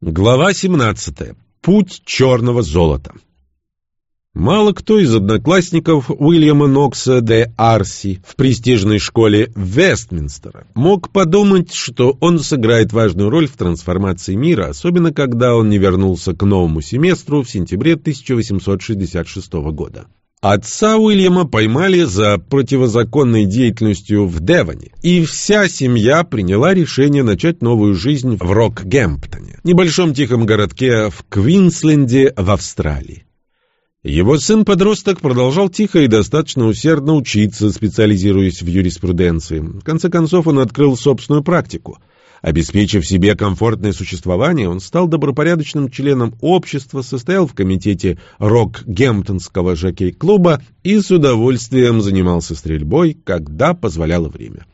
Глава 17. Путь черного золота. Мало кто из одноклассников Уильяма Нокса де Арси в престижной школе Вестминстера мог подумать, что он сыграет важную роль в трансформации мира, особенно когда он не вернулся к новому семестру в сентябре 1866 года. Отца Уильяма поймали за противозаконной деятельностью в Девоне, и вся семья приняла решение начать новую жизнь в Рокгемптоне, небольшом тихом городке в Квинсленде в Австралии. Его сын-подросток продолжал тихо и достаточно усердно учиться, специализируясь в юриспруденции. В конце концов он открыл собственную практику – Обеспечив себе комфортное существование, он стал добропорядочным членом общества, состоял в комитете Рок-Гемптонского жокей-клуба и с удовольствием занимался стрельбой, когда позволяло время.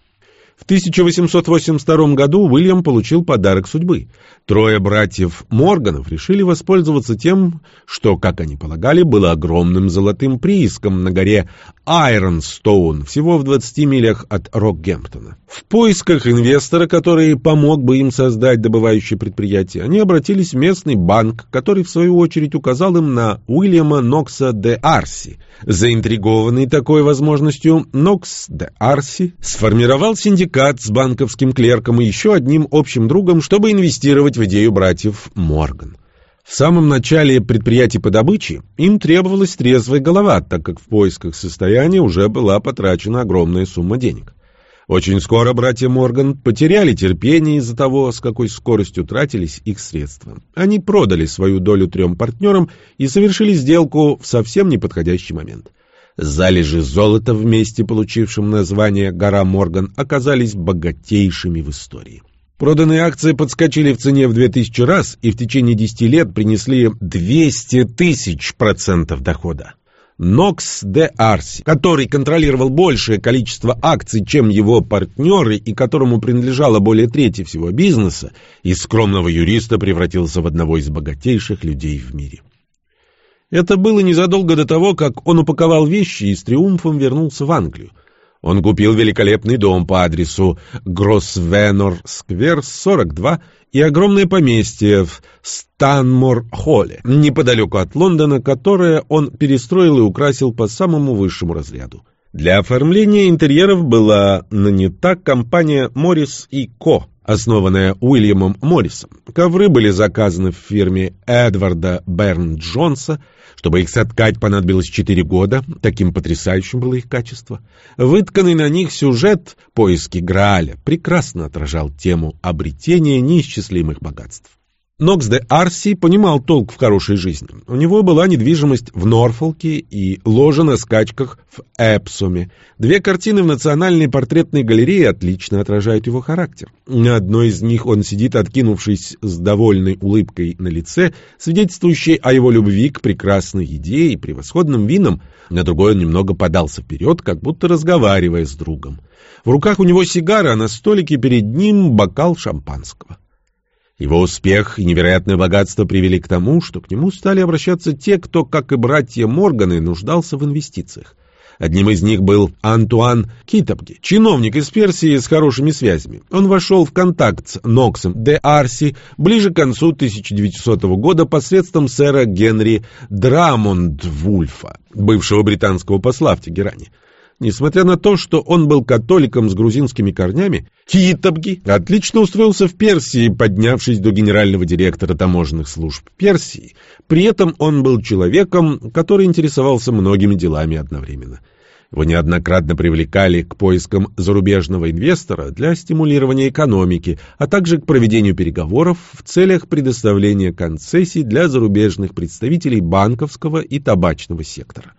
В 1882 году Уильям получил подарок судьбы. Трое братьев Морганов решили воспользоваться тем, что, как они полагали, было огромным золотым прииском на горе Айронстоун, всего в 20 милях от Рокгемптона. В поисках инвестора, который помог бы им создать добывающее предприятие, они обратились в местный банк, который, в свою очередь, указал им на Уильяма Нокса де Арси. Заинтригованный такой возможностью, Нокс де Арси сформировал синдикат синдикат с банковским клерком и еще одним общим другом, чтобы инвестировать в идею братьев Морган. В самом начале предприятий по добыче им требовалась трезвая голова, так как в поисках состояния уже была потрачена огромная сумма денег. Очень скоро братья Морган потеряли терпение из-за того, с какой скоростью тратились их средства. Они продали свою долю трем партнерам и совершили сделку в совсем неподходящий момент – Залежи золота в месте, получившем название «Гора Морган», оказались богатейшими в истории. Проданные акции подскочили в цене в 2000 раз и в течение 10 лет принесли 200 тысяч процентов дохода. Нокс де Арси, который контролировал большее количество акций, чем его партнеры и которому принадлежало более трети всего бизнеса, из скромного юриста превратился в одного из богатейших людей в мире. Это было незадолго до того, как он упаковал вещи и с триумфом вернулся в Англию. Он купил великолепный дом по адресу Гроссвенор-сквер, 42, и огромное поместье в Станмор-холле, неподалеку от Лондона, которое он перестроил и украсил по самому высшему разряду. Для оформления интерьеров была нанята компания «Моррис и Ко», основанная Уильямом Моррисом. Ковры были заказаны в фирме Эдварда Берн Джонса. Чтобы их соткать, понадобилось четыре года. Таким потрясающим было их качество. Вытканный на них сюжет «Поиски Грааля» прекрасно отражал тему обретения неисчислимых богатств. Нокс де Арси понимал толк в хорошей жизни. У него была недвижимость в Норфолке и ложа на скачках в Эпсоме. Две картины в Национальной портретной галерее отлично отражают его характер. На одной из них он сидит, откинувшись с довольной улыбкой на лице, свидетельствующей о его любви к прекрасной еде и превосходным винам. На другой он немного подался вперед, как будто разговаривая с другом. В руках у него сигара, а на столике перед ним бокал шампанского. Его успех и невероятное богатство привели к тому, что к нему стали обращаться те, кто, как и братья Морганы, нуждался в инвестициях. Одним из них был Антуан Китабги, чиновник из Персии с хорошими связями. Он вошел в контакт с Ноксом де Арси ближе к концу 1900 года посредством сэра Генри Драмонд-Вульфа, бывшего британского посла в Тегеране. Несмотря на то, что он был католиком с грузинскими корнями, Китабги отлично устроился в Персии, поднявшись до генерального директора таможенных служб Персии. При этом он был человеком, который интересовался многими делами одновременно. Его неоднократно привлекали к поискам зарубежного инвестора для стимулирования экономики, а также к проведению переговоров в целях предоставления концессий для зарубежных представителей банковского и табачного сектора.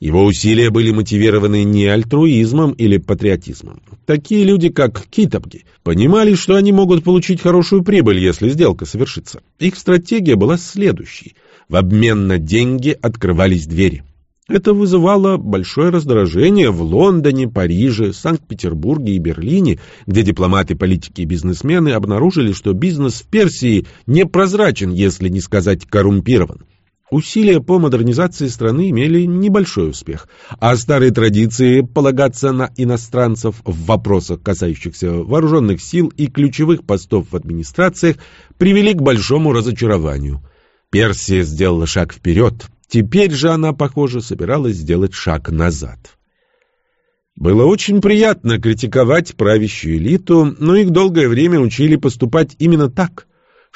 Его усилия были мотивированы не альтруизмом или патриотизмом. Такие люди, как Китабги, понимали, что они могут получить хорошую прибыль, если сделка совершится. Их стратегия была следующей. В обмен на деньги открывались двери. Это вызывало большое раздражение в Лондоне, Париже, Санкт-Петербурге и Берлине, где дипломаты, политики и бизнесмены обнаружили, что бизнес в Персии непрозрачен, если не сказать коррумпирован. Усилия по модернизации страны имели небольшой успех, а старые традиции полагаться на иностранцев в вопросах, касающихся вооруженных сил и ключевых постов в администрациях, привели к большому разочарованию. Персия сделала шаг вперед, теперь же она, похоже, собиралась сделать шаг назад. Было очень приятно критиковать правящую элиту, но их долгое время учили поступать именно так.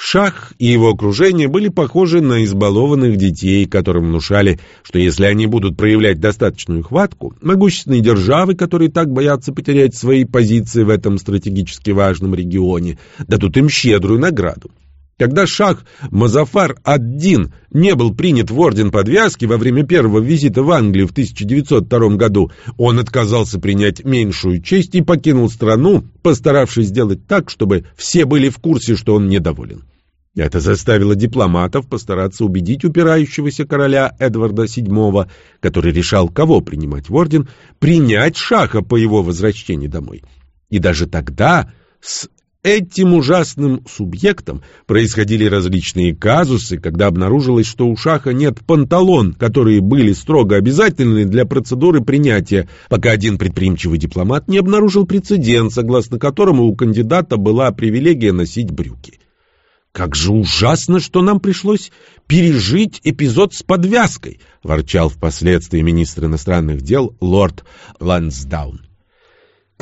Шах и его окружение были похожи на избалованных детей, которым внушали, что если они будут проявлять достаточную хватку, могущественные державы, которые так боятся потерять свои позиции в этом стратегически важном регионе, дадут им щедрую награду. Когда шах Мазафар ад-Дин не был принят в орден подвязки во время первого визита в Англию в 1902 году, он отказался принять меньшую честь и покинул страну, постаравшись сделать так, чтобы все были в курсе, что он недоволен. Это заставило дипломатов постараться убедить упирающегося короля Эдварда VII, который решал, кого принимать в орден, принять шаха по его возвращении домой. И даже тогда с этим ужасным субъектом происходили различные казусы, когда обнаружилось, что у Шаха нет панталон, которые были строго обязательны для процедуры принятия, пока один предприимчивый дипломат не обнаружил прецедент, согласно которому у кандидата была привилегия носить брюки. «Как же ужасно, что нам пришлось пережить эпизод с подвязкой», ворчал впоследствии министр иностранных дел лорд Лансдаун.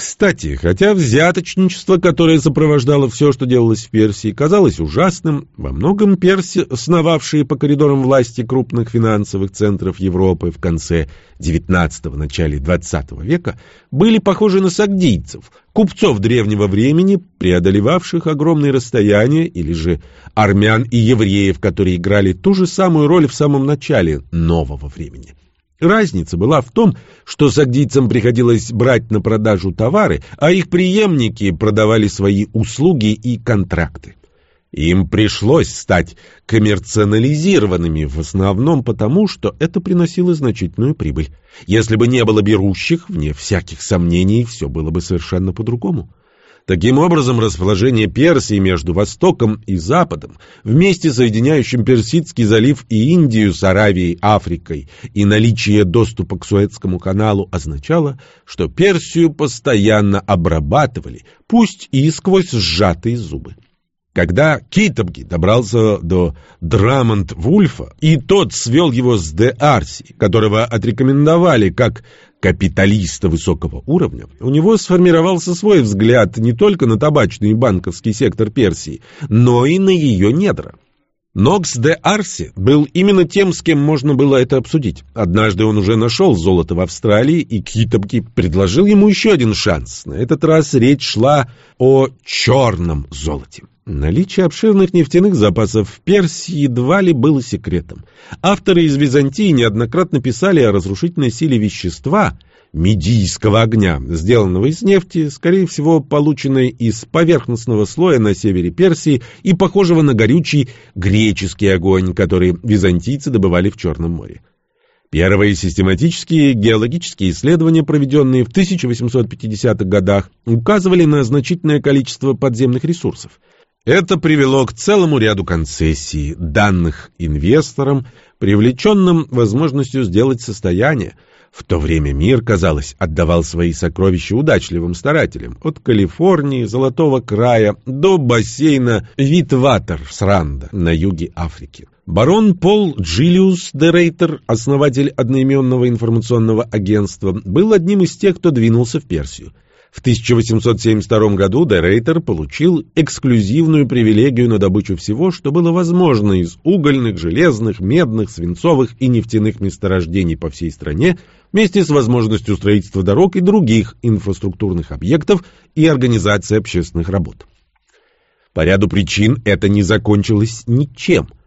Кстати, хотя взяточничество, которое сопровождало все, что делалось в Персии, казалось ужасным, во многом перси, сновавшие по коридорам власти крупных финансовых центров Европы в конце XIX – начале XX века, были похожи на сагдийцев, купцов древнего времени, преодолевавших огромные расстояния, или же армян и евреев, которые играли ту же самую роль в самом начале нового времени. Разница была в том, что сагдийцам приходилось брать на продажу товары, а их преемники продавали свои услуги и контракты. Им пришлось стать коммерциализированными в основном потому, что это приносило значительную прибыль. Если бы не было берущих, вне всяких сомнений, все было бы совершенно по-другому. Таким образом, расположение Персии между Востоком и Западом, вместе соединяющим Персидский залив и Индию с Аравией, Африкой, и наличие доступа к Суэцкому каналу означало, что Персию постоянно обрабатывали, пусть и сквозь сжатые зубы. Когда Китабги добрался до Драмонт-Вульфа, и тот свел его с Де Арси, которого отрекомендовали как капиталиста высокого уровня, у него сформировался свой взгляд не только на табачный и банковский сектор Персии, но и на ее недра. Нокс де Арси был именно тем, с кем можно было это обсудить. Однажды он уже нашел золото в Австралии, и Китабки предложил ему еще один шанс. На этот раз речь шла о черном золоте. Наличие обширных нефтяных запасов в Персии едва ли было секретом. Авторы из Византии неоднократно писали о разрушительной силе вещества медийского огня, сделанного из нефти, скорее всего, полученной из поверхностного слоя на севере Персии и похожего на горючий греческий огонь, который византийцы добывали в Черном море. Первые систематические геологические исследования, проведенные в 1850-х годах, указывали на значительное количество подземных ресурсов – это привело к целому ряду концессий, данных инвесторам, привлеченным возможностью сделать состояние. В то время мир, казалось, отдавал свои сокровища удачливым старателям, от Калифорнии, Золотого края до бассейна Витватер-Сранда на юге Африки. Барон Пол Джилиус де Рейтер, основатель одноименного информационного агентства, был одним из тех, кто двинулся в Персию. В 1872 году Дерейтер получил эксклюзивную привилегию на добычу всего, что было возможно из угольных, железных, медных, свинцовых и нефтяных месторождений по всей стране, вместе с возможностью строительства дорог и других инфраструктурных объектов и организации общественных работ. По ряду причин это не закончилось ничем –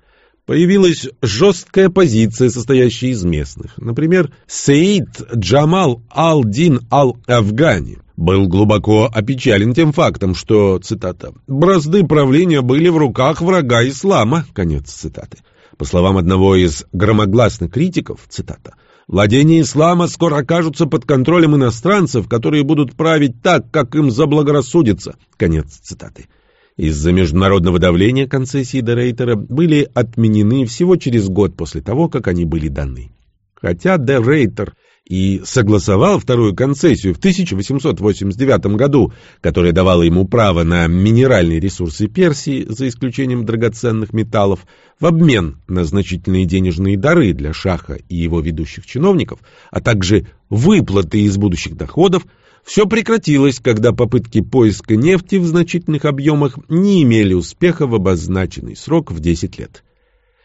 Появилась жесткая позиция, состоящая из местных. Например, Саид Джамал Ал-Дин Ал-Афгани был глубоко опечален тем фактом, что, цитата, «бразды правления были в руках врага ислама», конец цитаты. По словам одного из громогласных критиков, цитата, «владения ислама скоро окажутся под контролем иностранцев, которые будут править так, как им заблагорассудится», конец цитаты. Из-за международного давления концессии де Рейтера были отменены всего через год после того, как они были даны. Хотя де Рейтер и согласовал вторую концессию в 1889 году, которая давала ему право на минеральные ресурсы Персии, за исключением драгоценных металлов, в обмен на значительные денежные дары для шаха и его ведущих чиновников, а также выплаты из будущих доходов, все прекратилось, когда попытки поиска нефти в значительных объемах не имели успеха в обозначенный срок в 10 лет.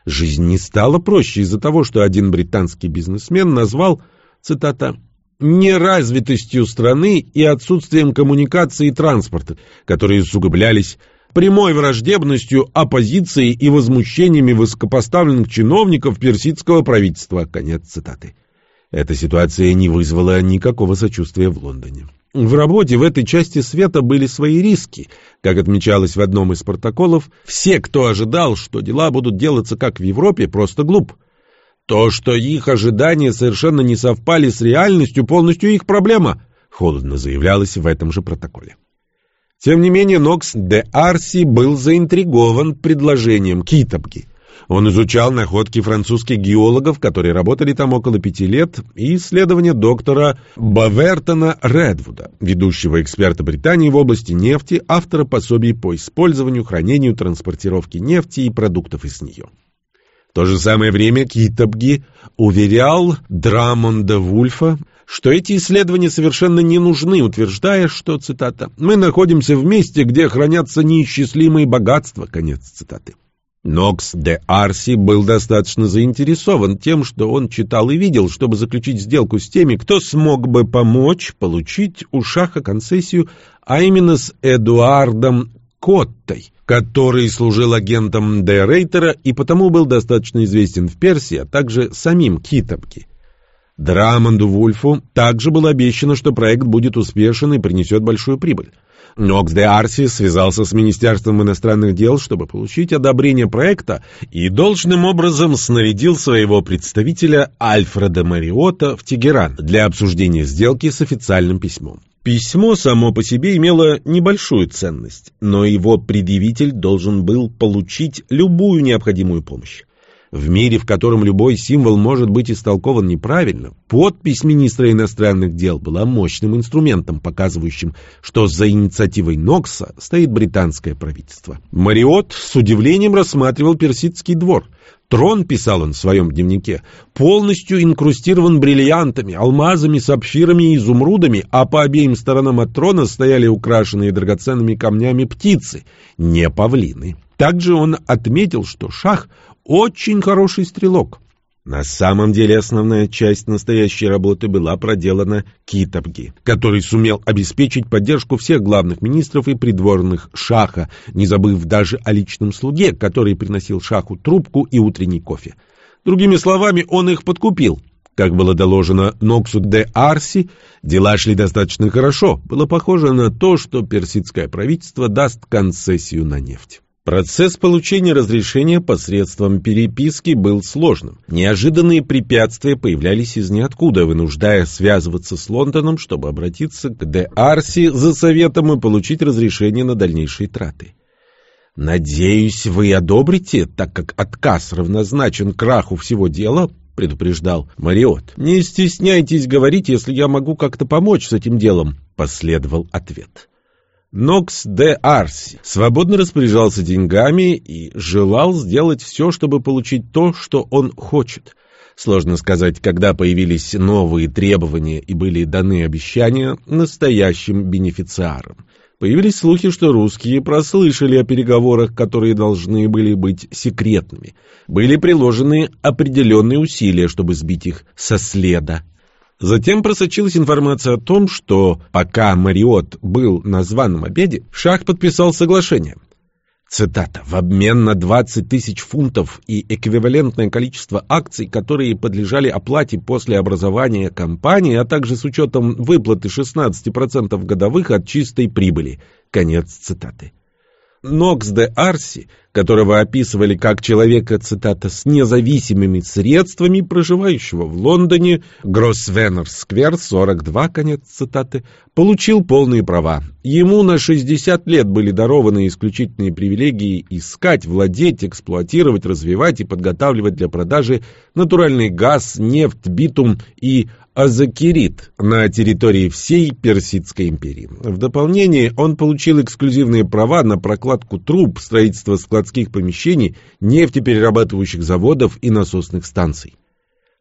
Жизнь не стала проще из-за того, что один британский бизнесмен назвал – цитата, неразвитостью страны и отсутствием коммуникации и транспорта, которые усугублялись прямой враждебностью, оппозицией и возмущениями высокопоставленных чиновников персидского правительства. Конец цитаты. Эта ситуация не вызвала никакого сочувствия в Лондоне. В работе в этой части света были свои риски. Как отмечалось в одном из протоколов, все, кто ожидал, что дела будут делаться как в Европе, просто глуп. То, что их ожидания совершенно не совпали с реальностью, полностью их проблема, холодно заявлялось в этом же протоколе. Тем не менее, Нокс де Арси был заинтригован предложением Китабги. Он изучал находки французских геологов, которые работали там около пяти лет, и исследования доктора Бавертона Редвуда, ведущего эксперта Британии в области нефти, автора пособий по использованию, хранению, транспортировке нефти и продуктов из нее. В то же самое время Китабги уверял Драмонда Вульфа, что эти исследования совершенно не нужны, утверждая, что, цитата, «мы находимся в месте, где хранятся неисчислимые богатства», конец цитаты. Нокс де Арси был достаточно заинтересован тем, что он читал и видел, чтобы заключить сделку с теми, кто смог бы помочь получить у Шаха концессию, а именно с Эдуардом Коттой, который служил агентом Де Рейтера и потому был достаточно известен в Персии, а также самим Китабки. Драмонду Вульфу также было обещано, что проект будет успешен и принесет большую прибыль. Нокс де Арси связался с Министерством иностранных дел, чтобы получить одобрение проекта, и должным образом снарядил своего представителя Альфреда Мариота в Тегеран для обсуждения сделки с официальным письмом. Письмо само по себе имело небольшую ценность, но его предъявитель должен был получить любую необходимую помощь. В мире, в котором любой символ может быть истолкован неправильно, подпись министра иностранных дел была мощным инструментом, показывающим, что за инициативой Нокса стоит британское правительство. Мариот с удивлением рассматривал персидский двор. Трон, писал он в своем дневнике, полностью инкрустирован бриллиантами, алмазами, сапфирами и изумрудами, а по обеим сторонам от трона стояли украшенные драгоценными камнями птицы, не павлины. Также он отметил, что шах очень хороший стрелок. На самом деле основная часть настоящей работы была проделана Китабги, который сумел обеспечить поддержку всех главных министров и придворных шаха, не забыв даже о личном слуге, который приносил шаху трубку и утренний кофе. Другими словами, он их подкупил. Как было доложено Ноксу де Арси, дела шли достаточно хорошо. Было похоже на то, что персидское правительство даст концессию на нефть. Процесс получения разрешения посредством переписки был сложным. Неожиданные препятствия появлялись из ниоткуда, вынуждая связываться с Лондоном, чтобы обратиться к Де Арси за советом и получить разрешение на дальнейшие траты. «Надеюсь, вы одобрите, так как отказ равнозначен краху всего дела», — предупреждал Мариот. «Не стесняйтесь говорить, если я могу как-то помочь с этим делом», — последовал ответ. Нокс де Арси свободно распоряжался деньгами и желал сделать все, чтобы получить то, что он хочет. Сложно сказать, когда появились новые требования и были даны обещания настоящим бенефициарам. Появились слухи, что русские прослышали о переговорах, которые должны были быть секретными. Были приложены определенные усилия, чтобы сбить их со следа. Затем просочилась информация о том, что пока Мариот был на званом обеде, Шах подписал соглашение. Цитата. «В обмен на 20 тысяч фунтов и эквивалентное количество акций, которые подлежали оплате после образования компании, а также с учетом выплаты 16% годовых от чистой прибыли». Конец цитаты. Нокс де Арси, которого описывали как человека, цитата, «с независимыми средствами, проживающего в Лондоне, Гроссвеннер-сквер, 42», конец цитаты, получил полные права. Ему на 60 лет были дарованы исключительные привилегии искать, владеть, эксплуатировать, развивать и подготавливать для продажи натуральный газ, нефть, битум и азакирит на территории всей Персидской империи. В дополнение он получил эксклюзивные права на прокладку труб, строительство складских помещений, нефтеперерабатывающих заводов и насосных станций.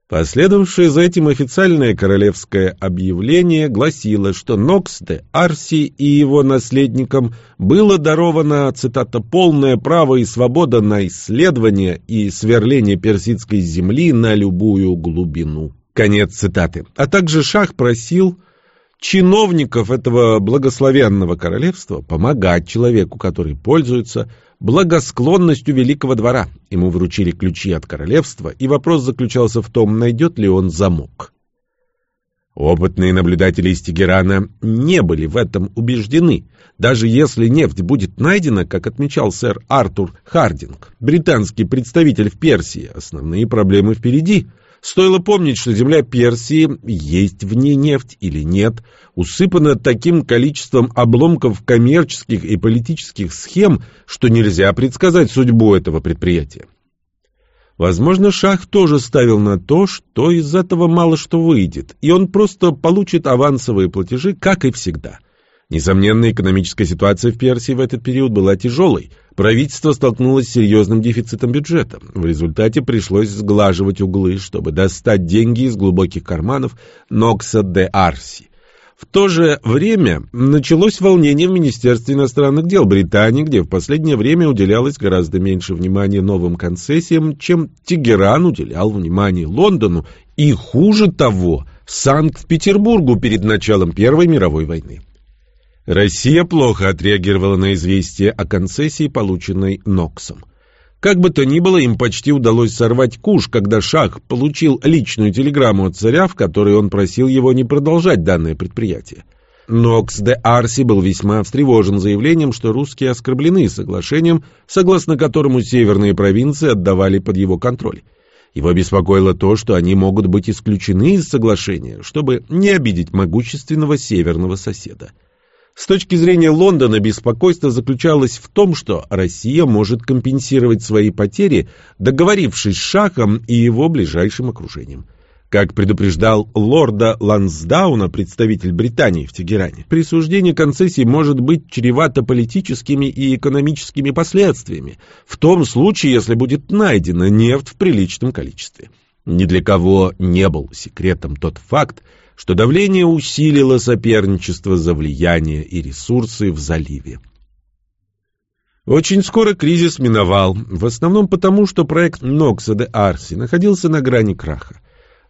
Последовавшее за этим официальное королевское объявление гласило, что Нокс де Арси и его наследникам было даровано, цитата, «полное право и свобода на исследование и сверление персидской земли на любую глубину». Конец цитаты. А также Шах просил чиновников этого благословенного королевства помогать человеку, который пользуется благосклонностью великого двора. Ему вручили ключи от королевства, и вопрос заключался в том, найдет ли он замок. Опытные наблюдатели из Тегерана не были в этом убеждены. Даже если нефть будет найдена, как отмечал сэр Артур Хардинг, британский представитель в Персии, основные проблемы впереди – Стоило помнить, что земля Персии, есть в ней нефть или нет, усыпана таким количеством обломков коммерческих и политических схем, что нельзя предсказать судьбу этого предприятия. Возможно, Шах тоже ставил на то, что из этого мало что выйдет, и он просто получит авансовые платежи, как и всегда – Несомненно, экономическая ситуация в Персии в этот период была тяжелой. Правительство столкнулось с серьезным дефицитом бюджета. В результате пришлось сглаживать углы, чтобы достать деньги из глубоких карманов Нокса де Арси. В то же время началось волнение в Министерстве иностранных дел Британии, где в последнее время уделялось гораздо меньше внимания новым концессиям, чем Тегеран уделял внимание Лондону и, хуже того, Санкт-Петербургу перед началом Первой мировой войны. Россия плохо отреагировала на известие о концессии, полученной Ноксом. Как бы то ни было, им почти удалось сорвать куш, когда Шах получил личную телеграмму от царя, в которой он просил его не продолжать данное предприятие. Нокс де Арси был весьма встревожен заявлением, что русские оскорблены соглашением, согласно которому северные провинции отдавали под его контроль. Его беспокоило то, что они могут быть исключены из соглашения, чтобы не обидеть могущественного северного соседа. С точки зрения Лондона беспокойство заключалось в том, что Россия может компенсировать свои потери, договорившись с Шахом и его ближайшим окружением. Как предупреждал лорда Лансдауна, представитель Британии в Тегеране, присуждение концессий может быть чревато политическими и экономическими последствиями, в том случае, если будет найдена нефть в приличном количестве. Ни для кого не был секретом тот факт, что давление усилило соперничество за влияние и ресурсы в заливе. Очень скоро кризис миновал, в основном потому, что проект Нокса де Арси находился на грани краха.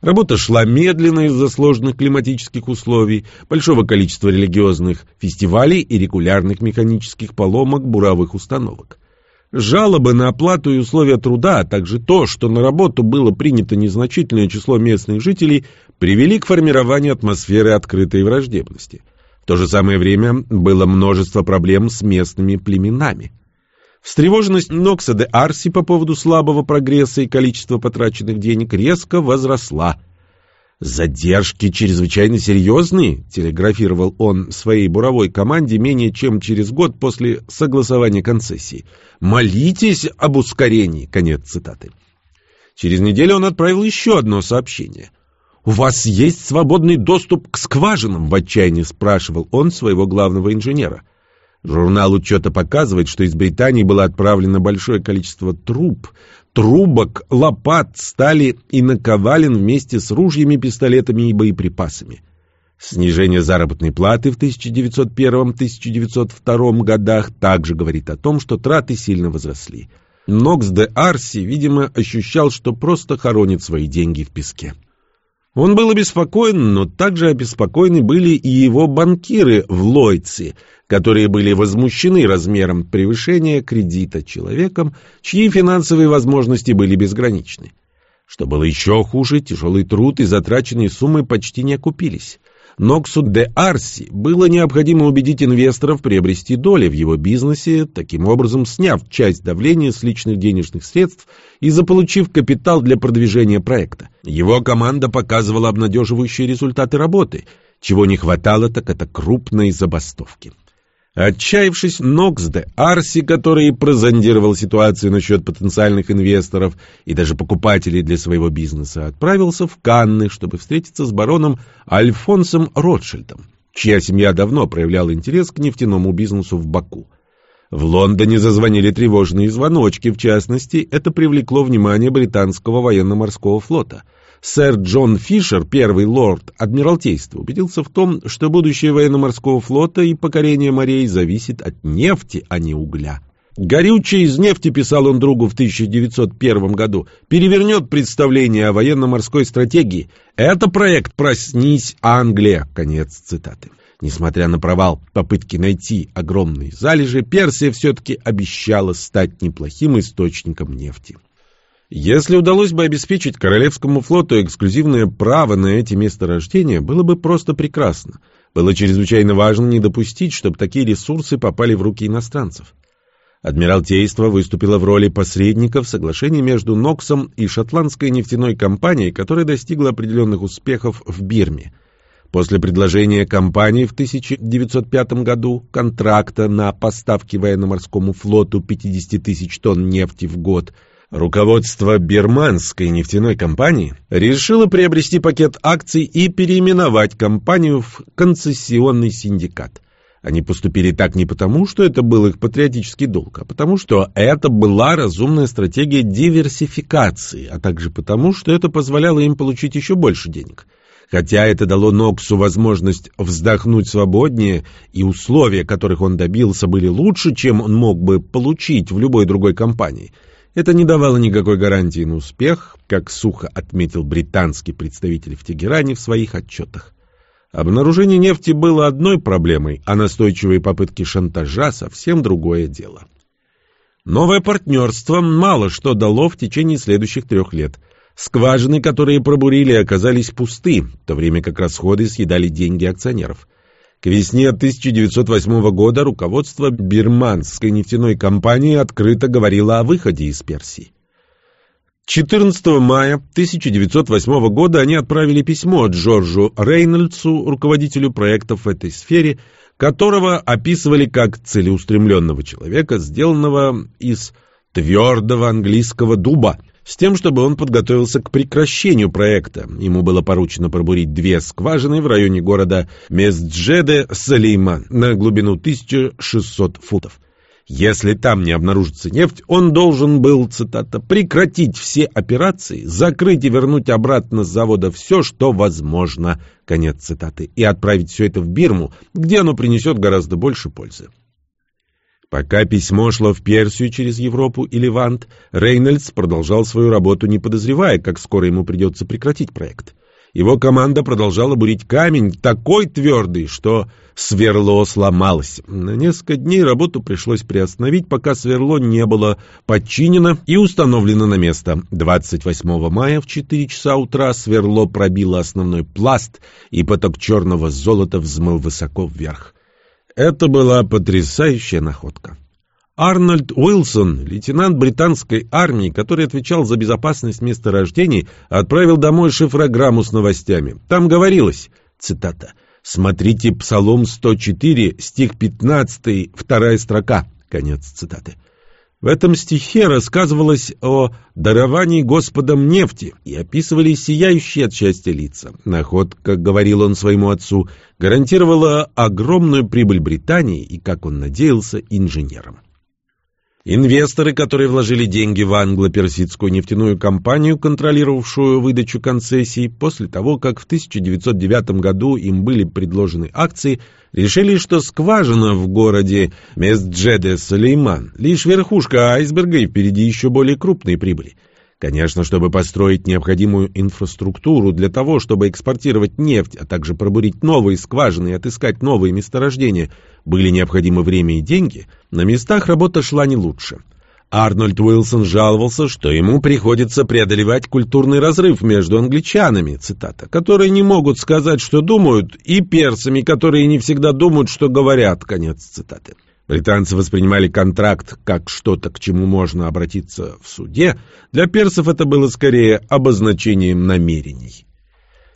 Работа шла медленно из-за сложных климатических условий, большого количества религиозных фестивалей и регулярных механических поломок буровых установок. Жалобы на оплату и условия труда, а также то, что на работу было принято незначительное число местных жителей, привели к формированию атмосферы открытой враждебности. В то же самое время было множество проблем с местными племенами. Встревоженность Нокса де Арси по поводу слабого прогресса и количества потраченных денег резко возросла – «Задержки чрезвычайно серьезные», — телеграфировал он своей буровой команде менее чем через год после согласования концессии. «Молитесь об ускорении», — конец цитаты. Через неделю он отправил еще одно сообщение. «У вас есть свободный доступ к скважинам?» — в отчаянии спрашивал он своего главного инженера. Журнал учета показывает, что из Британии было отправлено большое количество труб, трубок, лопат, стали и наковален вместе с ружьями, пистолетами и боеприпасами. Снижение заработной платы в 1901-1902 годах также говорит о том, что траты сильно возросли. Нокс де Арси, видимо, ощущал, что просто хоронит свои деньги в песке. Он был обеспокоен, но также обеспокоены были и его банкиры в Лойце, которые были возмущены размером превышения кредита человеком, чьи финансовые возможности были безграничны. Что было еще хуже, тяжелый труд и затраченные суммы почти не окупились. Ноксу де Арси было необходимо убедить инвесторов приобрести доли в его бизнесе, таким образом сняв часть давления с личных денежных средств и заполучив капитал для продвижения проекта. Его команда показывала обнадеживающие результаты работы. Чего не хватало, так это крупной забастовки. Отчаявшись, Нокс де Арси, который прозондировал ситуацию насчет потенциальных инвесторов и даже покупателей для своего бизнеса, отправился в Канны, чтобы встретиться с бароном Альфонсом Ротшильдом, чья семья давно проявляла интерес к нефтяному бизнесу в Баку. В Лондоне зазвонили тревожные звоночки, в частности, это привлекло внимание британского военно-морского флота – Сэр Джон Фишер, первый лорд Адмиралтейства, убедился в том, что будущее военно-морского флота и покорение морей зависит от нефти, а не угля. Горючее из нефти, писал он другу в 1901 году, перевернет представление о военно-морской стратегии. Это проект «Проснись, Англия». Конец цитаты. Несмотря на провал попытки найти огромные залежи, Персия все-таки обещала стать неплохим источником нефти. Если удалось бы обеспечить Королевскому флоту эксклюзивное право на эти месторождения, было бы просто прекрасно. Было чрезвычайно важно не допустить, чтобы такие ресурсы попали в руки иностранцев. Адмиралтейство выступило в роли посредника в соглашении между Ноксом и шотландской нефтяной компанией, которая достигла определенных успехов в Бирме. После предложения компании в 1905 году контракта на поставки военно-морскому флоту 50 тысяч тонн нефти в год – Руководство Бирманской нефтяной компании решило приобрести пакет акций и переименовать компанию в концессионный синдикат. Они поступили так не потому, что это был их патриотический долг, а потому, что это была разумная стратегия диверсификации, а также потому, что это позволяло им получить еще больше денег. Хотя это дало Ноксу возможность вздохнуть свободнее, и условия, которых он добился, были лучше, чем он мог бы получить в любой другой компании – это не давало никакой гарантии на успех, как сухо отметил британский представитель в Тегеране в своих отчетах. Обнаружение нефти было одной проблемой, а настойчивые попытки шантажа совсем другое дело. Новое партнерство мало что дало в течение следующих трех лет. Скважины, которые пробурили, оказались пусты, в то время как расходы съедали деньги акционеров. Весне 1908 года руководство бирманской нефтяной компании открыто говорило о выходе из Персии. 14 мая 1908 года они отправили письмо Джорджу Рейнольдсу, руководителю проектов в этой сфере, которого описывали как целеустремленного человека, сделанного из твердого английского дуба, с тем, чтобы он подготовился к прекращению проекта. Ему было поручено пробурить две скважины в районе города Месджеде-Салейман на глубину 1600 футов. Если там не обнаружится нефть, он должен был, цитата, «прекратить все операции, закрыть и вернуть обратно с завода все, что возможно», конец цитаты, и отправить все это в Бирму, где оно принесет гораздо больше пользы. Пока письмо шло в Персию через Европу и Левант, Рейнольдс продолжал свою работу, не подозревая, как скоро ему придется прекратить проект. Его команда продолжала бурить камень такой твердый, что сверло сломалось. На несколько дней работу пришлось приостановить, пока сверло не было подчинено и установлено на место. 28 мая в 4 часа утра сверло пробило основной пласт, и поток черного золота взмыл высоко вверх. Это была потрясающая находка. Арнольд Уилсон, лейтенант британской армии, который отвечал за безопасность месторождений, отправил домой шифрограмму с новостями. Там говорилось, цитата, «Смотрите Псалом 104, стих 15, вторая строка». Конец цитаты. В этом стихе рассказывалось о даровании Господом нефти и описывались сияющие от счастья лица. Находка, говорил он своему отцу, гарантировала огромную прибыль Британии и, как он надеялся, инженерам. Инвесторы, которые вложили деньги в англо-персидскую нефтяную компанию, контролировавшую выдачу концессий, после того, как в 1909 году им были предложены акции, решили, что скважина в городе Месджеде-Салейман — лишь верхушка айсберга и впереди еще более крупные прибыли. Конечно, чтобы построить необходимую инфраструктуру для того, чтобы экспортировать нефть, а также пробурить новые скважины и отыскать новые месторождения, были необходимы время и деньги, на местах работа шла не лучше. Арнольд Уилсон жаловался, что ему приходится преодолевать культурный разрыв между англичанами, цитата, которые не могут сказать, что думают, и персами, которые не всегда думают, что говорят, конец цитаты. Британцы воспринимали контракт как что-то, к чему можно обратиться в суде. Для персов это было скорее обозначением намерений.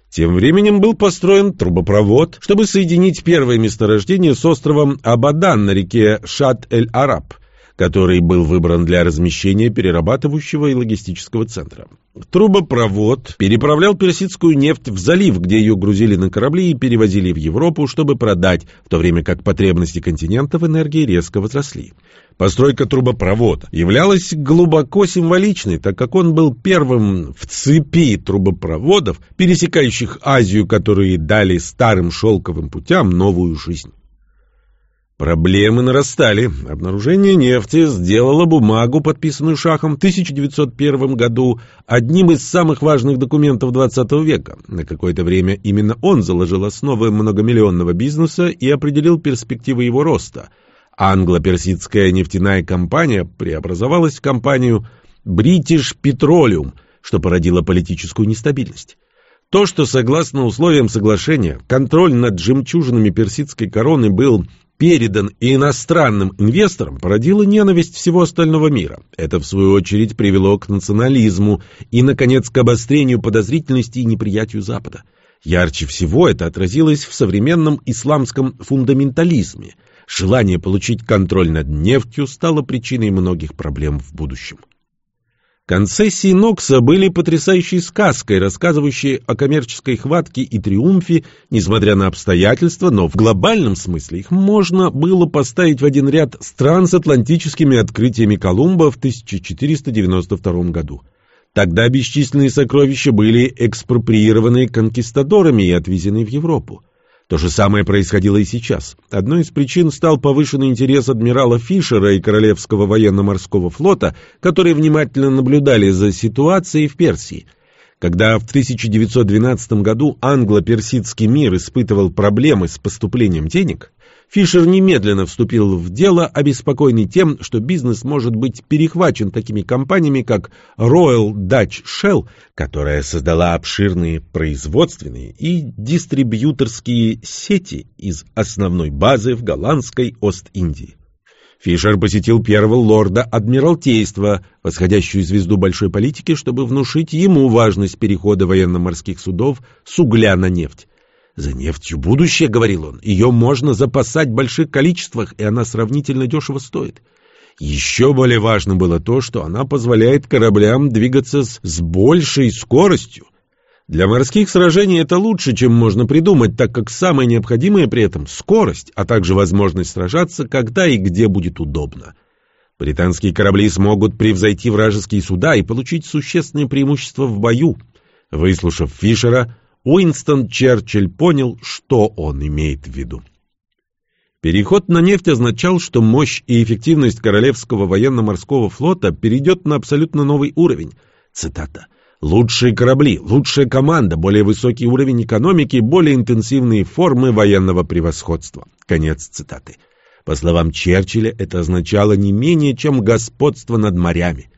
Тем временем был построен трубопровод, чтобы соединить первое месторождение с островом Абадан на реке Шат-эль-Араб который был выбран для размещения перерабатывающего и логистического центра. Трубопровод переправлял персидскую нефть в залив, где ее грузили на корабли и перевозили в Европу, чтобы продать, в то время как потребности континента в энергии резко возросли. Постройка трубопровода являлась глубоко символичной, так как он был первым в цепи трубопроводов, пересекающих Азию, которые дали старым шелковым путям новую жизнь. Проблемы нарастали. Обнаружение нефти сделало бумагу, подписанную Шахом в 1901 году, одним из самых важных документов XX века. На какое-то время именно он заложил основы многомиллионного бизнеса и определил перспективы его роста. Англо-персидская нефтяная компания преобразовалась в компанию British Petroleum, что породило политическую нестабильность. То, что согласно условиям соглашения контроль над жемчужинами персидской короны был передан иностранным инвесторам, породило ненависть всего остального мира. Это, в свою очередь, привело к национализму и, наконец, к обострению подозрительности и неприятию Запада. Ярче всего это отразилось в современном исламском фундаментализме. Желание получить контроль над нефтью стало причиной многих проблем в будущем. Концессии Нокса были потрясающей сказкой, рассказывающей о коммерческой хватке и триумфе, несмотря на обстоятельства, но в глобальном смысле их можно было поставить в один ряд с трансатлантическими открытиями Колумба в 1492 году. Тогда бесчисленные сокровища были экспроприированы конкистадорами и отвезены в Европу. То же самое происходило и сейчас. Одной из причин стал повышенный интерес адмирала Фишера и Королевского военно-морского флота, которые внимательно наблюдали за ситуацией в Персии. Когда в 1912 году англо-персидский мир испытывал проблемы с поступлением денег, Фишер немедленно вступил в дело, обеспокоенный тем, что бизнес может быть перехвачен такими компаниями, как Royal Dutch Shell, которая создала обширные производственные и дистрибьюторские сети из основной базы в голландской Ост-Индии. Фишер посетил первого лорда Адмиралтейства, восходящую звезду большой политики, чтобы внушить ему важность перехода военно-морских судов с угля на нефть. «За нефтью будущее», — говорил он, — «ее можно запасать в больших количествах, и она сравнительно дешево стоит». Еще более важно было то, что она позволяет кораблям двигаться с, с большей скоростью. Для морских сражений это лучше, чем можно придумать, так как самое необходимое при этом — скорость, а также возможность сражаться, когда и где будет удобно. Британские корабли смогут превзойти вражеские суда и получить существенное преимущество в бою. Выслушав Фишера, Уинстон Черчилль понял, что он имеет в виду. Переход на нефть означал, что мощь и эффективность Королевского военно-морского флота перейдет на абсолютно новый уровень. Цитата. «Лучшие корабли, лучшая команда, более высокий уровень экономики, более интенсивные формы военного превосходства». Конец цитаты. По словам Черчилля, это означало не менее, чем господство над морями.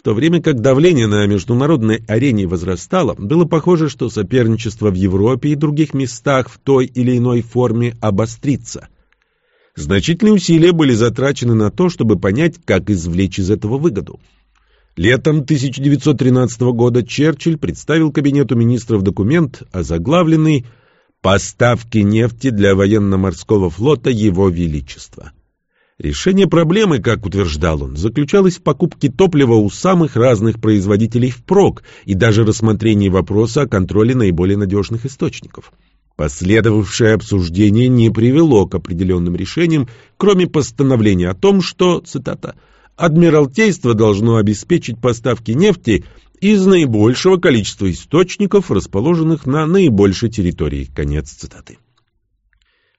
В то время как давление на международной арене возрастало, было похоже, что соперничество в Европе и других местах в той или иной форме обострится. Значительные усилия были затрачены на то, чтобы понять, как извлечь из этого выгоду. Летом 1913 года Черчилль представил Кабинету министров документ, озаглавленный «Поставки нефти для военно-морского флота Его Величества». Решение проблемы, как утверждал он, заключалось в покупке топлива у самых разных производителей впрок и даже рассмотрении вопроса о контроле наиболее надежных источников. Последовавшее обсуждение не привело к определенным решениям, кроме постановления о том, что, цитата, «Адмиралтейство должно обеспечить поставки нефти из наибольшего количества источников, расположенных на наибольшей территории». Конец цитаты.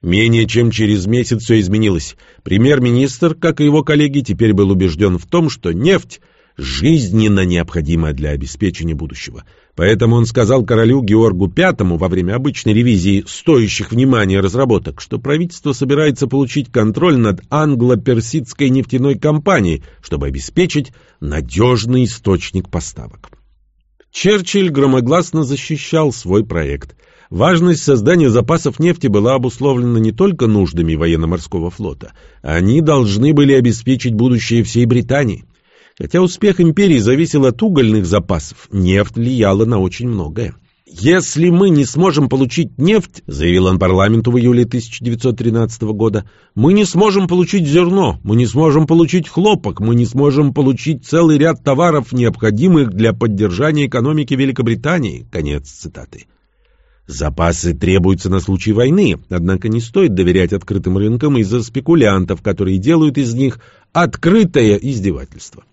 Менее чем через месяц все изменилось. Премьер-министр, как и его коллеги, теперь был убежден в том, что нефть жизненно необходимая для обеспечения будущего. Поэтому он сказал королю Георгу V во время обычной ревизии стоящих внимания разработок, что правительство собирается получить контроль над англо-персидской нефтяной компанией, чтобы обеспечить надежный источник поставок. Черчилль громогласно защищал свой проект. Важность создания запасов нефти была обусловлена не только нуждами военно-морского флота. Они должны были обеспечить будущее всей Британии. Хотя успех империи зависел от угольных запасов, нефть влияла на очень многое. «Если мы не сможем получить нефть, — заявил он парламенту в июле 1913 года, — мы не сможем получить зерно, мы не сможем получить хлопок, мы не сможем получить целый ряд товаров, необходимых для поддержания экономики Великобритании». Конец цитаты. Запасы требуются на случай войны, однако не стоит доверять открытым рынкам из-за спекулянтов, которые делают из них открытое издевательство.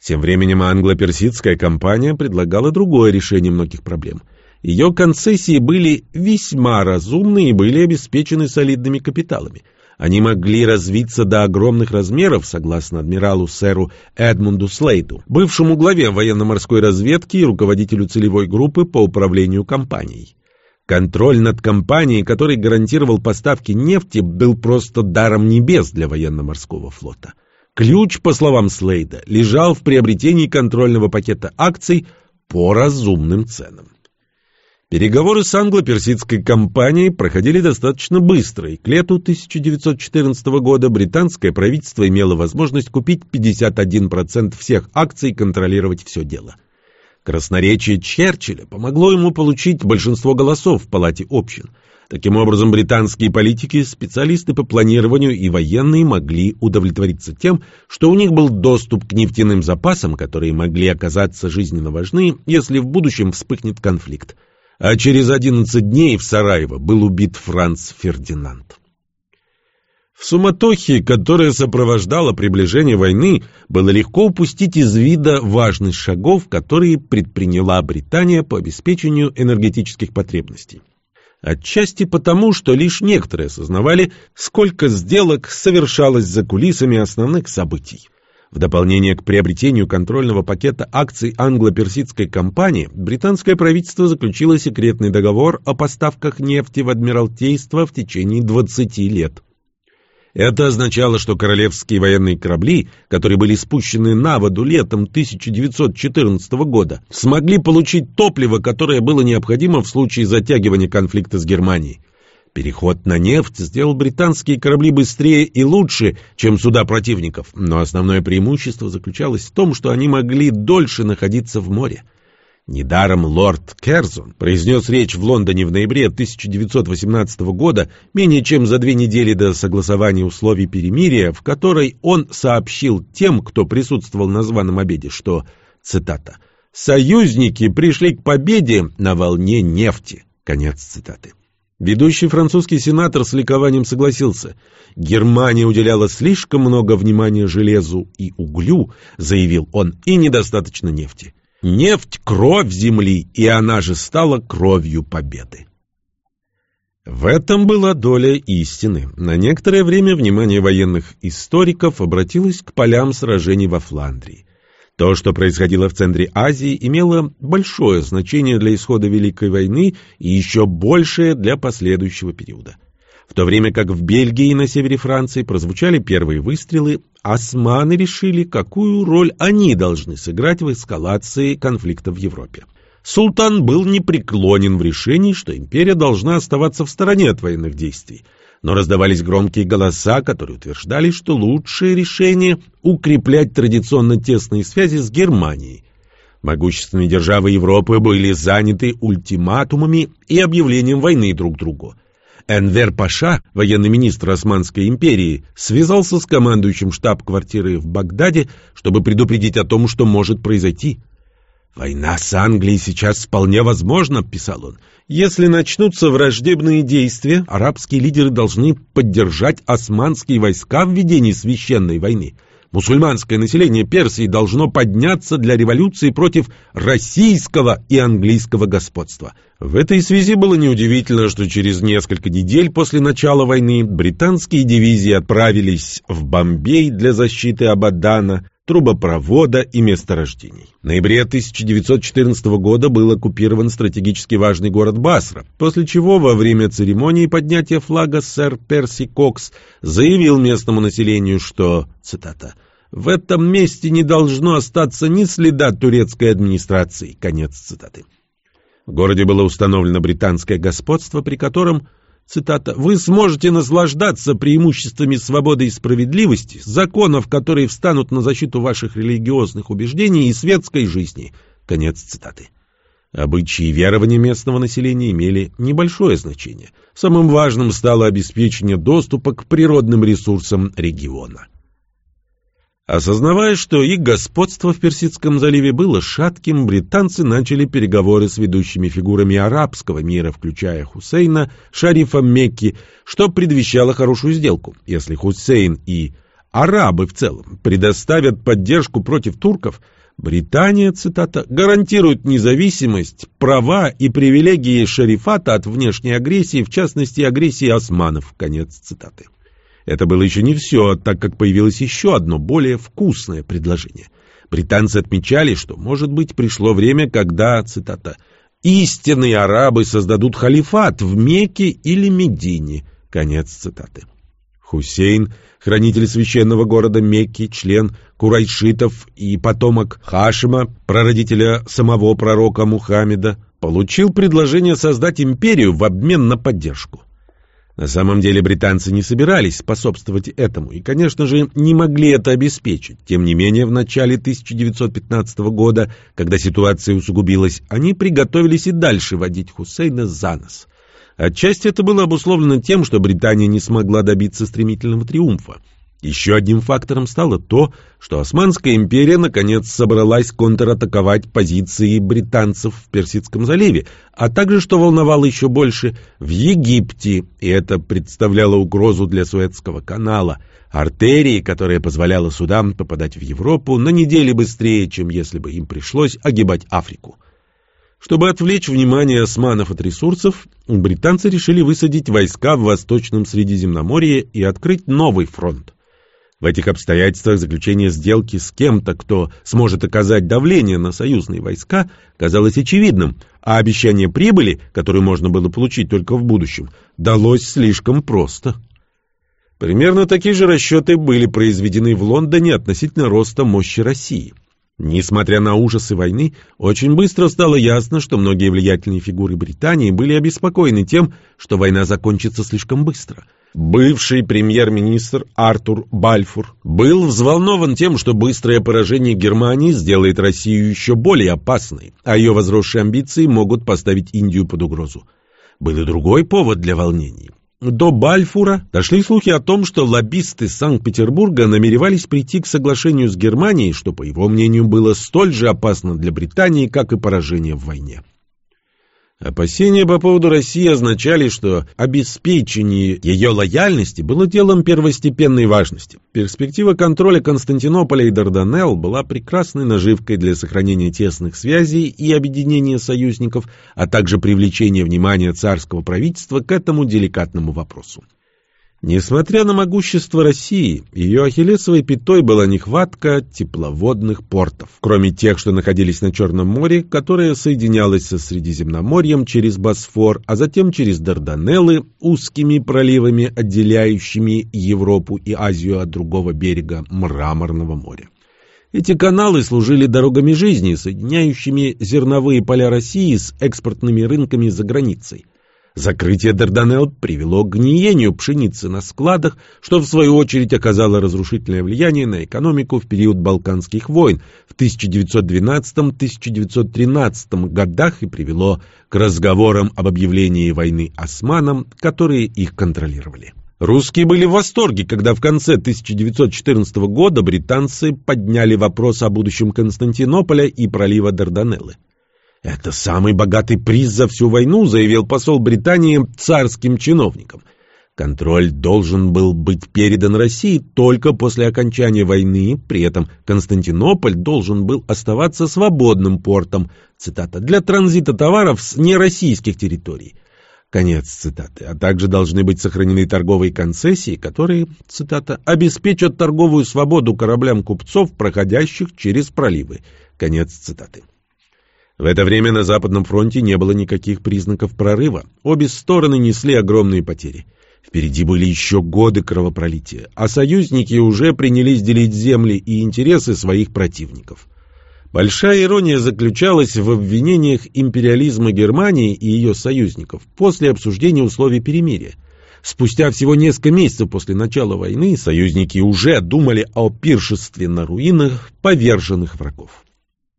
Тем временем англо-персидская компания предлагала другое решение многих проблем. Ее концессии были весьма разумны и были обеспечены солидными капиталами. Они могли развиться до огромных размеров, согласно адмиралу сэру Эдмунду Слейту, бывшему главе военно-морской разведки и руководителю целевой группы по управлению компанией. Контроль над компанией, который гарантировал поставки нефти, был просто даром небес для военно-морского флота. Ключ, по словам Слейда, лежал в приобретении контрольного пакета акций по разумным ценам. Переговоры с англо-персидской компанией проходили достаточно быстро, и к лету 1914 года британское правительство имело возможность купить 51% всех акций и контролировать все дело. Красноречие Черчилля помогло ему получить большинство голосов в Палате общин – Таким образом, британские политики, специалисты по планированию и военные могли удовлетвориться тем, что у них был доступ к нефтяным запасам, которые могли оказаться жизненно важны, если в будущем вспыхнет конфликт. А через 11 дней в Сараево был убит Франц Фердинанд. В суматохе, которая сопровождала приближение войны, было легко упустить из вида важность шагов, которые предприняла Британия по обеспечению энергетических потребностей. Отчасти потому, что лишь некоторые осознавали, сколько сделок совершалось за кулисами основных событий. В дополнение к приобретению контрольного пакета акций англо-персидской компании, британское правительство заключило секретный договор о поставках нефти в Адмиралтейство в течение 20 лет. Это означало, что королевские военные корабли, которые были спущены на воду летом 1914 года, смогли получить топливо, которое было необходимо в случае затягивания конфликта с Германией. Переход на нефть сделал британские корабли быстрее и лучше, чем суда противников, но основное преимущество заключалось в том, что они могли дольше находиться в море. Недаром лорд Керзон произнес речь в Лондоне в ноябре 1918 года, менее чем за две недели до согласования условий перемирия, в которой он сообщил тем, кто присутствовал на званом обеде, что, цитата, «союзники пришли к победе на волне нефти». Конец цитаты. Ведущий французский сенатор с ликованием согласился. Германия уделяла слишком много внимания железу и углю, заявил он, и недостаточно нефти. Нефть — кровь земли, и она же стала кровью победы. В этом была доля истины. На некоторое время внимание военных историков обратилось к полям сражений во Фландрии. То, что происходило в центре Азии, имело большое значение для исхода Великой войны и еще большее для последующего периода. В то время как в Бельгии на севере Франции прозвучали первые выстрелы, османы решили, какую роль они должны сыграть в эскалации конфликта в Европе. Султан был непреклонен в решении, что империя должна оставаться в стороне от военных действий. Но раздавались громкие голоса, которые утверждали, что лучшее решение – укреплять традиционно тесные связи с Германией. Могущественные державы Европы были заняты ультиматумами и объявлением войны друг другу. Энвер Паша, военный министр Османской империи, связался с командующим штаб-квартиры в Багдаде, чтобы предупредить о том, что может произойти. «Война с Англией сейчас вполне возможна», — писал он. «Если начнутся враждебные действия, арабские лидеры должны поддержать османские войска в ведении священной войны. Мусульманское население Персии должно подняться для революции против российского и английского господства. В этой связи было неудивительно, что через несколько недель после начала войны британские дивизии отправились в Бомбей для защиты Абадана, трубопровода и месторождений. В ноябре 1914 года был оккупирован стратегически важный город Басра, после чего во время церемонии поднятия флага сэр Перси Кокс заявил местному населению, что, цитата, «в этом месте не должно остаться ни следа турецкой администрации». Конец цитаты. В городе было установлено британское господство, при котором цитата, «Вы сможете наслаждаться преимуществами свободы и справедливости, законов, которые встанут на защиту ваших религиозных убеждений и светской жизни». Конец цитаты. Обычаи и верования местного населения имели небольшое значение. Самым важным стало обеспечение доступа к природным ресурсам региона. Осознавая, что их господство в Персидском заливе было шатким, британцы начали переговоры с ведущими фигурами арабского мира, включая Хусейна, шарифа Мекки, что предвещало хорошую сделку. Если Хусейн и арабы в целом предоставят поддержку против турков, Британия, цитата, гарантирует независимость, права и привилегии шарифата от внешней агрессии, в частности агрессии османов, конец цитаты. Это было еще не все, так как появилось еще одно, более вкусное предложение. Британцы отмечали, что, может быть, пришло время, когда, цитата, «истинные арабы создадут халифат в Мекке или Медине». Конец цитаты. Хусейн, хранитель священного города Мекки, член курайшитов и потомок Хашима, прародителя самого пророка Мухаммеда, получил предложение создать империю в обмен на поддержку. На самом деле британцы не собирались способствовать этому и, конечно же, не могли это обеспечить. Тем не менее, в начале 1915 года, когда ситуация усугубилась, они приготовились и дальше водить Хусейна за нос. Отчасти это было обусловлено тем, что Британия не смогла добиться стремительного триумфа. Еще одним фактором стало то, что Османская империя наконец собралась контратаковать позиции британцев в Персидском заливе, а также, что волновало еще больше, в Египте, и это представляло угрозу для Суэцкого канала, артерии, которая позволяла судам попадать в Европу на недели быстрее, чем если бы им пришлось огибать Африку. Чтобы отвлечь внимание османов от ресурсов, британцы решили высадить войска в Восточном Средиземноморье и открыть новый фронт. В этих обстоятельствах заключение сделки с кем-то, кто сможет оказать давление на союзные войска, казалось очевидным, а обещание прибыли, которую можно было получить только в будущем, далось слишком просто. Примерно такие же расчеты были произведены в Лондоне относительно роста мощи России. Несмотря на ужасы войны, очень быстро стало ясно, что многие влиятельные фигуры Британии были обеспокоены тем, что война закончится слишком быстро – Бывший премьер-министр Артур Бальфур был взволнован тем, что быстрое поражение Германии сделает Россию еще более опасной, а ее возросшие амбиции могут поставить Индию под угрозу. Был и другой повод для волнений. До Бальфура дошли слухи о том, что лоббисты Санкт-Петербурга намеревались прийти к соглашению с Германией, что, по его мнению, было столь же опасно для Британии, как и поражение в войне. Опасения по поводу России означали, что обеспечение ее лояльности было делом первостепенной важности. Перспектива контроля Константинополя и Дарданелл была прекрасной наживкой для сохранения тесных связей и объединения союзников, а также привлечения внимания царского правительства к этому деликатному вопросу. Несмотря на могущество России, ее ахиллесовой пятой была нехватка тепловодных портов, кроме тех, что находились на Черном море, которое соединялось со Средиземноморьем через Босфор, а затем через Дарданеллы, узкими проливами, отделяющими Европу и Азию от другого берега Мраморного моря. Эти каналы служили дорогами жизни, соединяющими зерновые поля России с экспортными рынками за границей. Закрытие Дарданелл привело к гниению пшеницы на складах, что в свою очередь оказало разрушительное влияние на экономику в период Балканских войн в 1912-1913 годах и привело к разговорам об объявлении войны османам, которые их контролировали. Русские были в восторге, когда в конце 1914 года британцы подняли вопрос о будущем Константинополя и пролива Дарданеллы. «Это самый богатый приз за всю войну», заявил посол Британии царским чиновникам. Контроль должен был быть передан России только после окончания войны, при этом Константинополь должен был оставаться свободным портом, цитата, для транзита товаров с нероссийских территорий. Конец цитаты. А также должны быть сохранены торговые концессии, которые, цитата, обеспечат торговую свободу кораблям купцов, проходящих через проливы. Конец цитаты. В это время на Западном фронте не было никаких признаков прорыва. Обе стороны несли огромные потери. Впереди были еще годы кровопролития, а союзники уже принялись делить земли и интересы своих противников. Большая ирония заключалась в обвинениях империализма Германии и ее союзников после обсуждения условий перемирия. Спустя всего несколько месяцев после начала войны союзники уже думали о пиршестве на руинах поверженных врагов.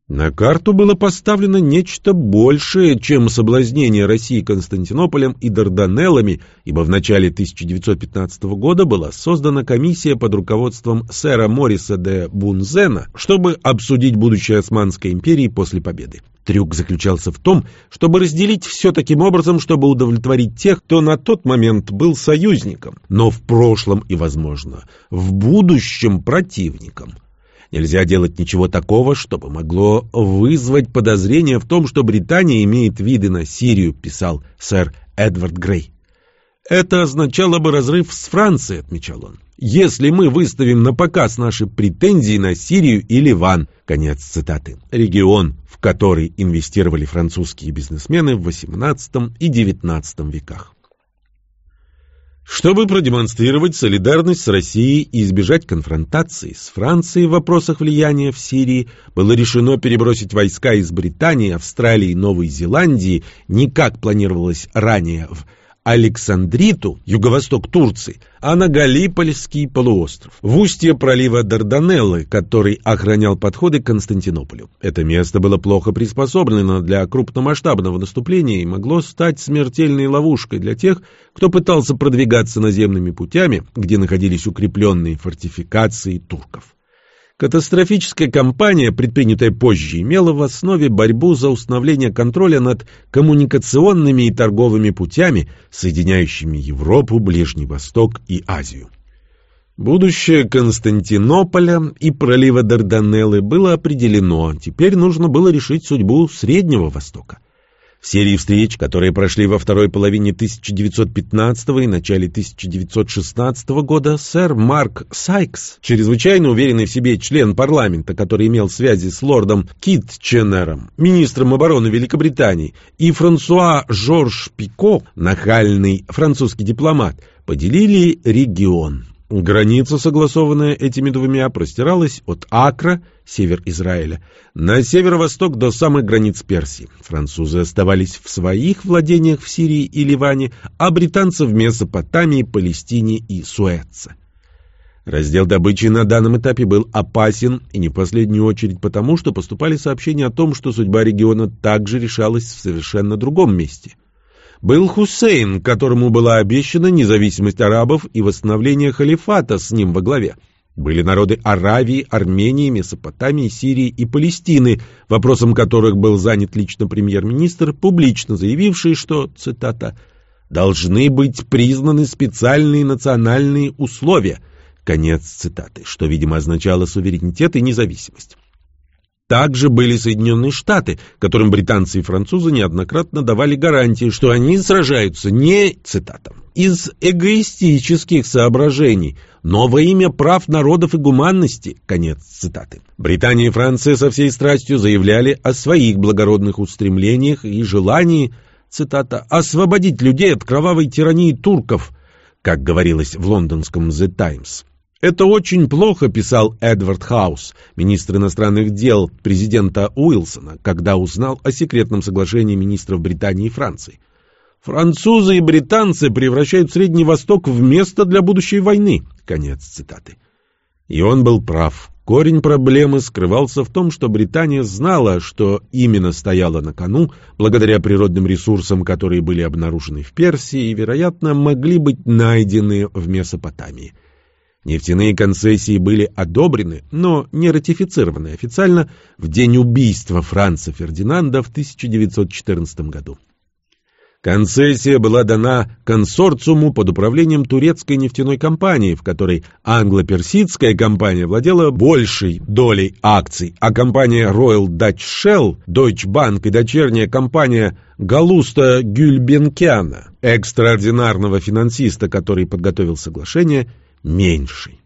На карту было поставлено нечто большее, чем соблазнение России Константинополем и Дарданеллами, ибо в начале 1915 года была создана комиссия под руководством сэра Мориса де Бунзена, чтобы обсудить будущее Османской империи после победы. Трюк заключался в том, чтобы разделить все таким образом, чтобы удовлетворить тех, кто на тот момент был союзником, но в прошлом и, возможно, в будущем противником – Нельзя делать ничего такого, чтобы могло вызвать подозрение в том, что Британия имеет виды на Сирию, писал сэр Эдвард Грей. Это означало бы разрыв с Францией, отмечал он. Если мы выставим на показ наши претензии на Сирию и Ливан, конец цитаты, регион, в который инвестировали французские бизнесмены в XVIII и XIX веках. Чтобы продемонстрировать солидарность с Россией и избежать конфронтации с Францией в вопросах влияния в Сирии, было решено перебросить войска из Британии, Австралии и Новой Зеландии, не как планировалось ранее, в Александриту, юго-восток Турции, а на Галипольский полуостров, в устье пролива Дарданеллы, который охранял подходы к Константинополю. Это место было плохо приспособлено для крупномасштабного наступления и могло стать смертельной ловушкой для тех, кто пытался продвигаться наземными путями, где находились укрепленные фортификации турков. Катастрофическая кампания, предпринятая позже, имела в основе борьбу за установление контроля над коммуникационными и торговыми путями, соединяющими Европу, Ближний Восток и Азию. Будущее Константинополя и пролива Дарданеллы было определено, теперь нужно было решить судьбу Среднего Востока. В серии встреч, которые прошли во второй половине 1915 и начале 1916 года, сэр Марк Сайкс, чрезвычайно уверенный в себе член парламента, который имел связи с лордом Китченером, министром обороны Великобритании, и Франсуа Жорж Пико, нахальный французский дипломат, поделили регион. Граница, согласованная этими двумя, простиралась от Акра, север Израиля, на северо-восток до самых границ Персии. Французы оставались в своих владениях в Сирии и Ливане, а британцы в Месопотамии, Палестине и Суэце. Раздел добычи на данном этапе был опасен, и не в последнюю очередь потому, что поступали сообщения о том, что судьба региона также решалась в совершенно другом месте – был Хусейн, которому была обещана независимость арабов и восстановление халифата с ним во главе. Были народы Аравии, Армении, Месопотамии, Сирии и Палестины, вопросом которых был занят лично премьер-министр, публично заявивший, что, цитата, «должны быть признаны специальные национальные условия», конец цитаты, что, видимо, означало суверенитет и независимость. Также были Соединенные Штаты, которым британцы и французы неоднократно давали гарантии, что они сражаются не, цитата, из эгоистических соображений, но во имя прав народов и гуманности, конец цитаты. Британия и Франция со всей страстью заявляли о своих благородных устремлениях и желании, цитата, освободить людей от кровавой тирании турков, как говорилось в лондонском The Times. «Это очень плохо», — писал Эдвард Хаус, министр иностранных дел президента Уилсона, когда узнал о секретном соглашении министров Британии и Франции. «Французы и британцы превращают Средний Восток в место для будущей войны». Конец цитаты. И он был прав. Корень проблемы скрывался в том, что Британия знала, что именно стояло на кону, благодаря природным ресурсам, которые были обнаружены в Персии и, вероятно, могли быть найдены в Месопотамии – Нефтяные концессии были одобрены, но не ратифицированы официально в день убийства Франца Фердинанда в 1914 году. Концессия была дана консорциуму под управлением турецкой нефтяной компании, в которой англо-персидская компания владела большей долей акций, а компания Royal Dutch Shell, Deutsche Bank и дочерняя компания Галуста Гюльбенкяна, экстраординарного финансиста, который подготовил соглашение, меньшей.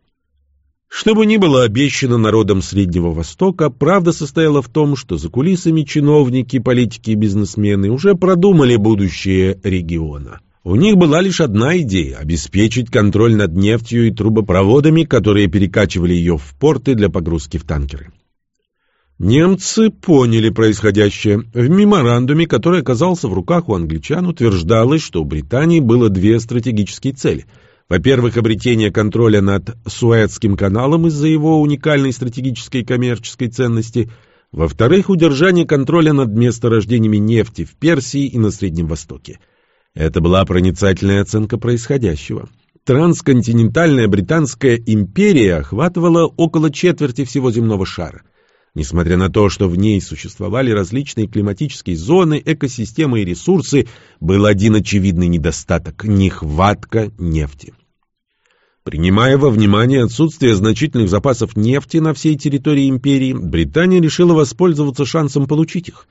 Что бы ни было обещано народам Среднего Востока, правда состояла в том, что за кулисами чиновники, политики и бизнесмены уже продумали будущее региона. У них была лишь одна идея – обеспечить контроль над нефтью и трубопроводами, которые перекачивали ее в порты для погрузки в танкеры. Немцы поняли происходящее. В меморандуме, который оказался в руках у англичан, утверждалось, что у Британии было две стратегические цели – во-первых, обретение контроля над Суэцким каналом из-за его уникальной стратегической и коммерческой ценности. Во-вторых, удержание контроля над месторождениями нефти в Персии и на Среднем Востоке. Это была проницательная оценка происходящего. Трансконтинентальная британская империя охватывала около четверти всего земного шара. Несмотря на то, что в ней существовали различные климатические зоны, экосистемы и ресурсы, был один очевидный недостаток – нехватка нефти. Принимая во внимание отсутствие значительных запасов нефти на всей территории империи, Британия решила воспользоваться шансом получить их.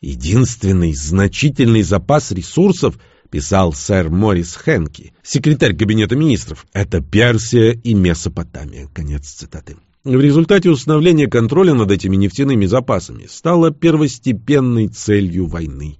Единственный значительный запас ресурсов, писал сэр Морис Хенки, секретарь Кабинета министров, это Персия и Месопотамия. Конец цитаты. В результате установления контроля над этими нефтяными запасами стало первостепенной целью войны.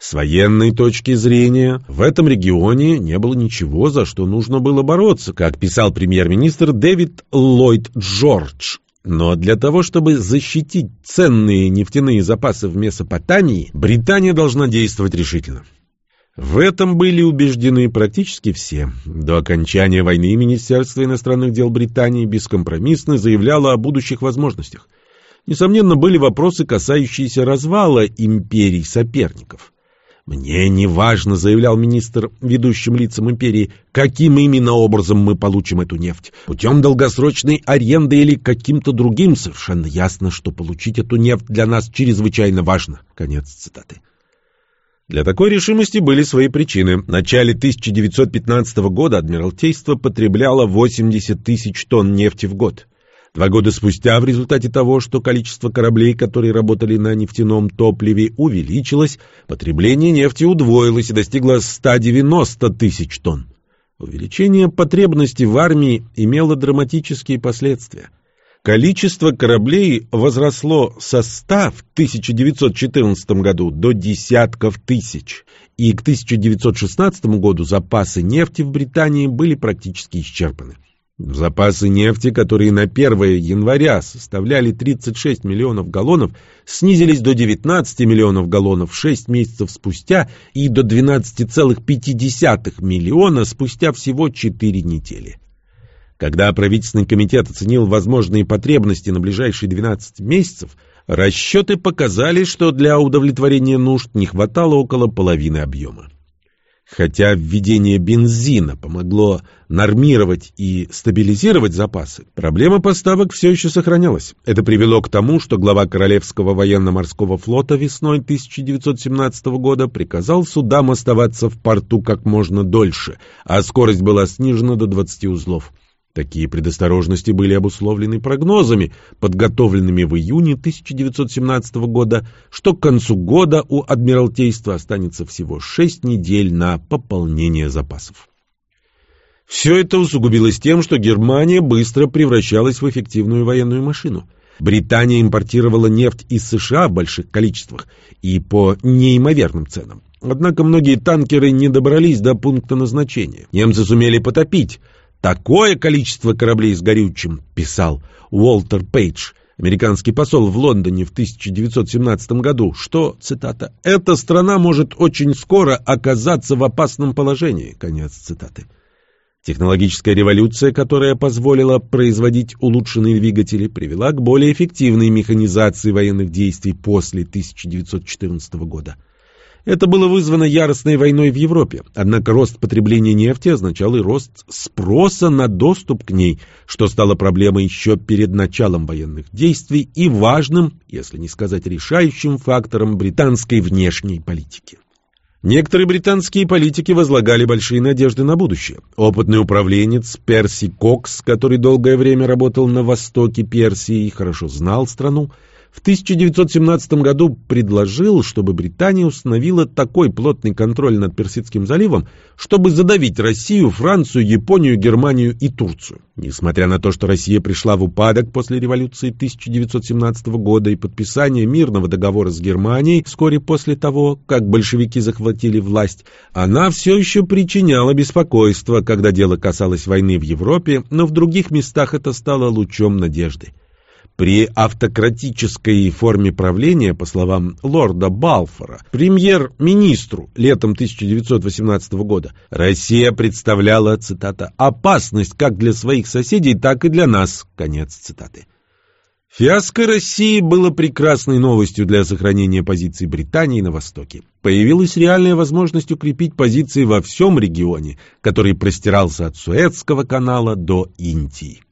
С военной точки зрения, в этом регионе не было ничего, за что нужно было бороться, как писал премьер-министр Дэвид Ллойд Джордж. Но для того, чтобы защитить ценные нефтяные запасы в Месопотамии, Британия должна действовать решительно. В этом были убеждены практически все. До окончания войны Министерство иностранных дел Британии бескомпромиссно заявляло о будущих возможностях. Несомненно, были вопросы, касающиеся развала империй соперников. «Мне не важно», — заявлял министр ведущим лицам империи, «каким именно образом мы получим эту нефть. Путем долгосрочной аренды или каким-то другим. Совершенно ясно, что получить эту нефть для нас чрезвычайно важно». Конец цитаты. Для такой решимости были свои причины. В начале 1915 года Адмиралтейство потребляло 80 тысяч тонн нефти в год. Два года спустя, в результате того, что количество кораблей, которые работали на нефтяном топливе, увеличилось, потребление нефти удвоилось и достигло 190 тысяч тонн. Увеличение потребностей в армии имело драматические последствия. Количество кораблей возросло со 100 в 1914 году до десятков тысяч, и к 1916 году запасы нефти в Британии были практически исчерпаны. Запасы нефти, которые на 1 января составляли 36 миллионов галлонов, снизились до 19 миллионов галлонов 6 месяцев спустя и до 12,5 миллиона спустя всего 4 недели. Когда правительственный комитет оценил возможные потребности на ближайшие 12 месяцев, расчеты показали, что для удовлетворения нужд не хватало около половины объема. Хотя введение бензина помогло нормировать и стабилизировать запасы, проблема поставок все еще сохранялась. Это привело к тому, что глава Королевского военно-морского флота весной 1917 года приказал судам оставаться в порту как можно дольше, а скорость была снижена до 20 узлов. Такие предосторожности были обусловлены прогнозами, подготовленными в июне 1917 года, что к концу года у Адмиралтейства останется всего 6 недель на пополнение запасов. Все это усугубилось тем, что Германия быстро превращалась в эффективную военную машину. Британия импортировала нефть из США в больших количествах и по неимоверным ценам. Однако многие танкеры не добрались до пункта назначения. Немцы сумели потопить такое количество кораблей с горючим, писал Уолтер Пейдж, американский посол в Лондоне в 1917 году, что, цитата, «эта страна может очень скоро оказаться в опасном положении», конец цитаты. Технологическая революция, которая позволила производить улучшенные двигатели, привела к более эффективной механизации военных действий после 1914 года. Это было вызвано яростной войной в Европе, однако рост потребления нефти означал и рост спроса на доступ к ней, что стало проблемой еще перед началом военных действий и важным, если не сказать решающим фактором британской внешней политики. Некоторые британские политики возлагали большие надежды на будущее. Опытный управленец Перси Кокс, который долгое время работал на востоке Персии и хорошо знал страну, в 1917 году предложил, чтобы Британия установила такой плотный контроль над Персидским заливом, чтобы задавить Россию, Францию, Японию, Германию и Турцию. Несмотря на то, что Россия пришла в упадок после революции 1917 года и подписания мирного договора с Германией вскоре после того, как большевики захватили власть, она все еще причиняла беспокойство, когда дело касалось войны в Европе, но в других местах это стало лучом надежды. При автократической форме правления, по словам лорда Балфора, премьер-министру летом 1918 года, Россия представляла, цитата, «опасность как для своих соседей, так и для нас», конец цитаты. Фиаско России было прекрасной новостью для сохранения позиций Британии на Востоке. Появилась реальная возможность укрепить позиции во всем регионе, который простирался от Суэцкого канала до Индии.